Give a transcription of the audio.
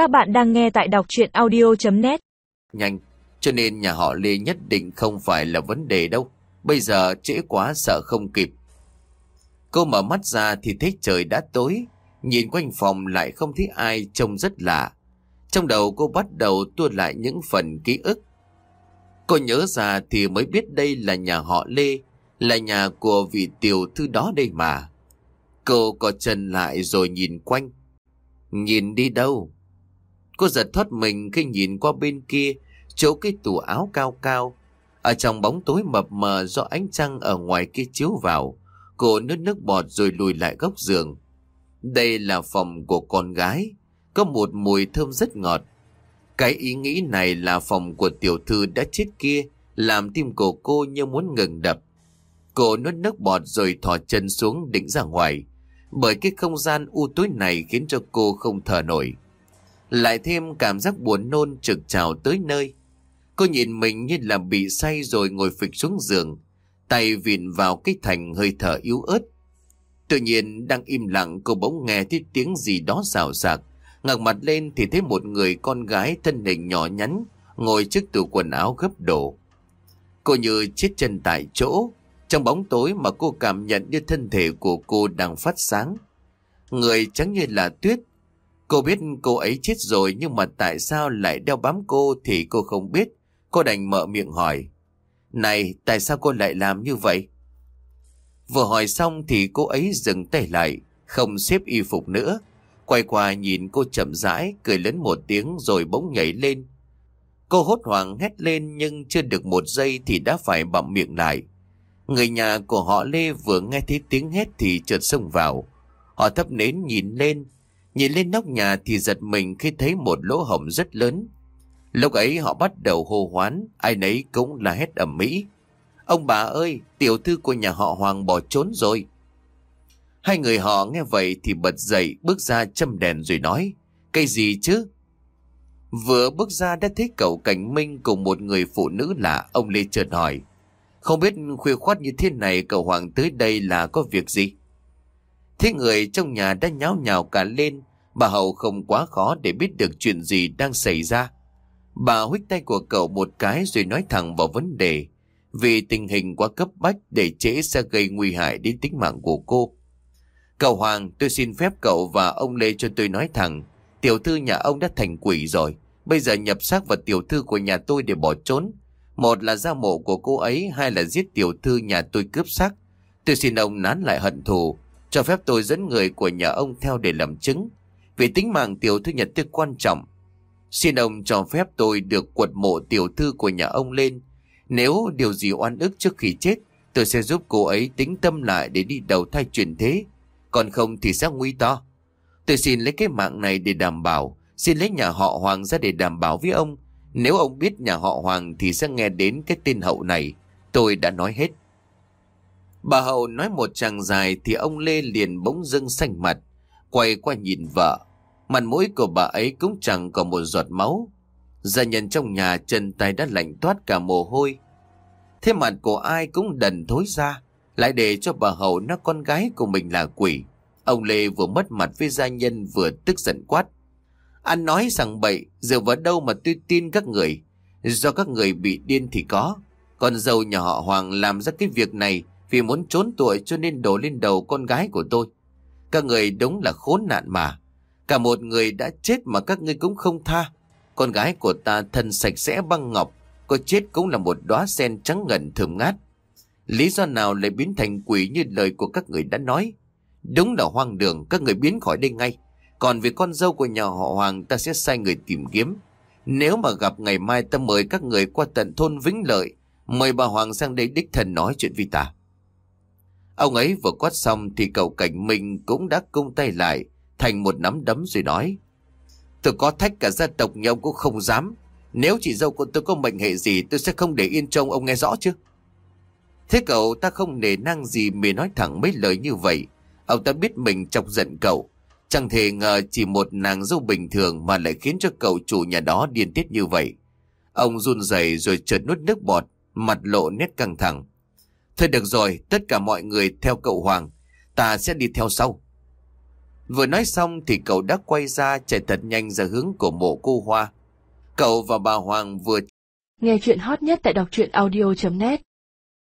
Các bạn đang nghe tại đọc chuyện audio.net Nhanh, cho nên nhà họ Lê nhất định không phải là vấn đề đâu. Bây giờ trễ quá sợ không kịp. Cô mở mắt ra thì thấy trời đã tối. Nhìn quanh phòng lại không thấy ai trông rất lạ. Trong đầu cô bắt đầu tua lại những phần ký ức. Cô nhớ ra thì mới biết đây là nhà họ Lê, là nhà của vị tiểu thư đó đây mà. Cô có chân lại rồi nhìn quanh. Nhìn đi đâu? Cô giật thoát mình khi nhìn qua bên kia, chỗ cái tủ áo cao cao. Ở trong bóng tối mập mờ do ánh trăng ở ngoài kia chiếu vào, cô nước nước bọt rồi lùi lại góc giường. Đây là phòng của con gái, có một mùi thơm rất ngọt. Cái ý nghĩ này là phòng của tiểu thư đã chết kia, làm tim cổ cô như muốn ngừng đập. Cô nuốt nước bọt rồi thò chân xuống định ra ngoài, bởi cái không gian u tối này khiến cho cô không thở nổi. Lại thêm cảm giác buồn nôn trực trào tới nơi. Cô nhìn mình như là bị say rồi ngồi phịch xuống giường, tay vịn vào cái thành hơi thở yếu ớt. Tự nhiên đang im lặng cô bỗng nghe thấy tiếng gì đó xào xạc. ngẩng mặt lên thì thấy một người con gái thân hình nhỏ nhắn ngồi trước tủ quần áo gấp đổ. Cô như chết chân tại chỗ, trong bóng tối mà cô cảm nhận như thân thể của cô đang phát sáng. Người trắng như là tuyết. Cô biết cô ấy chết rồi nhưng mà tại sao lại đeo bám cô thì cô không biết. Cô đành mở miệng hỏi. Này, tại sao cô lại làm như vậy? Vừa hỏi xong thì cô ấy dừng tay lại, không xếp y phục nữa. Quay qua nhìn cô chậm rãi, cười lớn một tiếng rồi bỗng nhảy lên. Cô hốt hoảng hét lên nhưng chưa được một giây thì đã phải bặm miệng lại. Người nhà của họ Lê vừa nghe thấy tiếng hét thì chợt xông vào. Họ thấp nến nhìn lên, nhìn lên nóc nhà thì giật mình khi thấy một lỗ hổng rất lớn. Lúc ấy họ bắt đầu hô hoán, ai nấy cũng là hét ẩm mỹ. Ông bà ơi, tiểu thư của nhà họ Hoàng bỏ trốn rồi. Hai người họ nghe vậy thì bật dậy bước ra châm đèn rồi nói, cây gì chứ? Vừa bước ra đã thấy cậu Cảnh Minh cùng một người phụ nữ lạ, ông Lê chợt hỏi. Không biết khuya khoát như thế này cậu Hoàng tới đây là có việc gì? Thế người trong nhà đã nháo nhào cả lên, bà Hậu không quá khó để biết được chuyện gì đang xảy ra. Bà huých tay của cậu một cái rồi nói thẳng vào vấn đề, vì tình hình quá cấp bách để trễ sẽ gây nguy hại đến tính mạng của cô. Cậu Hoàng, tôi xin phép cậu và ông Lê cho tôi nói thẳng, tiểu thư nhà ông đã thành quỷ rồi, bây giờ nhập xác vào tiểu thư của nhà tôi để bỏ trốn. Một là ra mộ của cô ấy, hai là giết tiểu thư nhà tôi cướp xác. Tôi xin ông nán lại hận thù, cho phép tôi dẫn người của nhà ông theo để làm chứng. Vì tính mạng tiểu thư nhật tôi quan trọng. Xin ông cho phép tôi được quật mộ tiểu thư của nhà ông lên. Nếu điều gì oan ức trước khi chết, tôi sẽ giúp cô ấy tính tâm lại để đi đầu thai chuyển thế. Còn không thì sẽ nguy to. Tôi xin lấy cái mạng này để đảm bảo, xin lấy nhà họ Hoàng ra để đảm bảo với ông. Nếu ông biết nhà họ Hoàng thì sẽ nghe đến cái tên hậu này. Tôi đã nói hết. Bà hậu nói một chàng dài thì ông Lê liền bỗng dưng xanh mặt, quay qua nhìn vợ. Mặt mũi của bà ấy cũng chẳng có một giọt máu. Gia nhân trong nhà chân tay đã lạnh toát cả mồ hôi. Thế mặt của ai cũng đần thối ra, lại để cho bà hậu nó con gái của mình là quỷ. Ông Lê vừa mất mặt với gia nhân vừa tức giận quát. Anh nói rằng bậy, dựa vào đâu mà tôi tin các người. Do các người bị điên thì có. Con dâu nhà họ Hoàng làm ra cái việc này vì muốn trốn tuổi cho nên đổ lên đầu con gái của tôi. Các người đúng là khốn nạn mà. Cả một người đã chết mà các ngươi cũng không tha. Con gái của ta thân sạch sẽ băng ngọc, có chết cũng là một đóa sen trắng ngần thơm ngát. Lý do nào lại biến thành quỷ như lời của các người đã nói? Đúng là hoang đường, các người biến khỏi đây ngay. Còn về con dâu của nhà họ Hoàng ta sẽ sai người tìm kiếm. Nếu mà gặp ngày mai ta mời các người qua tận thôn Vĩnh Lợi, mời bà Hoàng sang đây đích thần nói chuyện với ta. Ông ấy vừa quát xong thì cậu cảnh minh cũng đã cung tay lại thành một nắm đấm rồi nói. Tôi có thách cả gia tộc nhau ông cũng không dám. Nếu chị dâu của tôi có mệnh hệ gì tôi sẽ không để yên trông ông nghe rõ chứ. Thế cậu ta không nề năng gì mới nói thẳng mấy lời như vậy. Ông ta biết mình chọc giận cậu. Chẳng thể ngờ chỉ một nàng dâu bình thường mà lại khiến cho cậu chủ nhà đó điên tiết như vậy. Ông run rẩy rồi chợt nuốt nước bọt, mặt lộ nét căng thẳng. Thôi được rồi, tất cả mọi người theo cậu Hoàng, ta sẽ đi theo sau. Vừa nói xong thì cậu đã quay ra chạy thật nhanh ra hướng của mộ cô Hoa. Cậu và bà Hoàng vừa Nghe chuyện hot nhất tại đọc truyện audio.net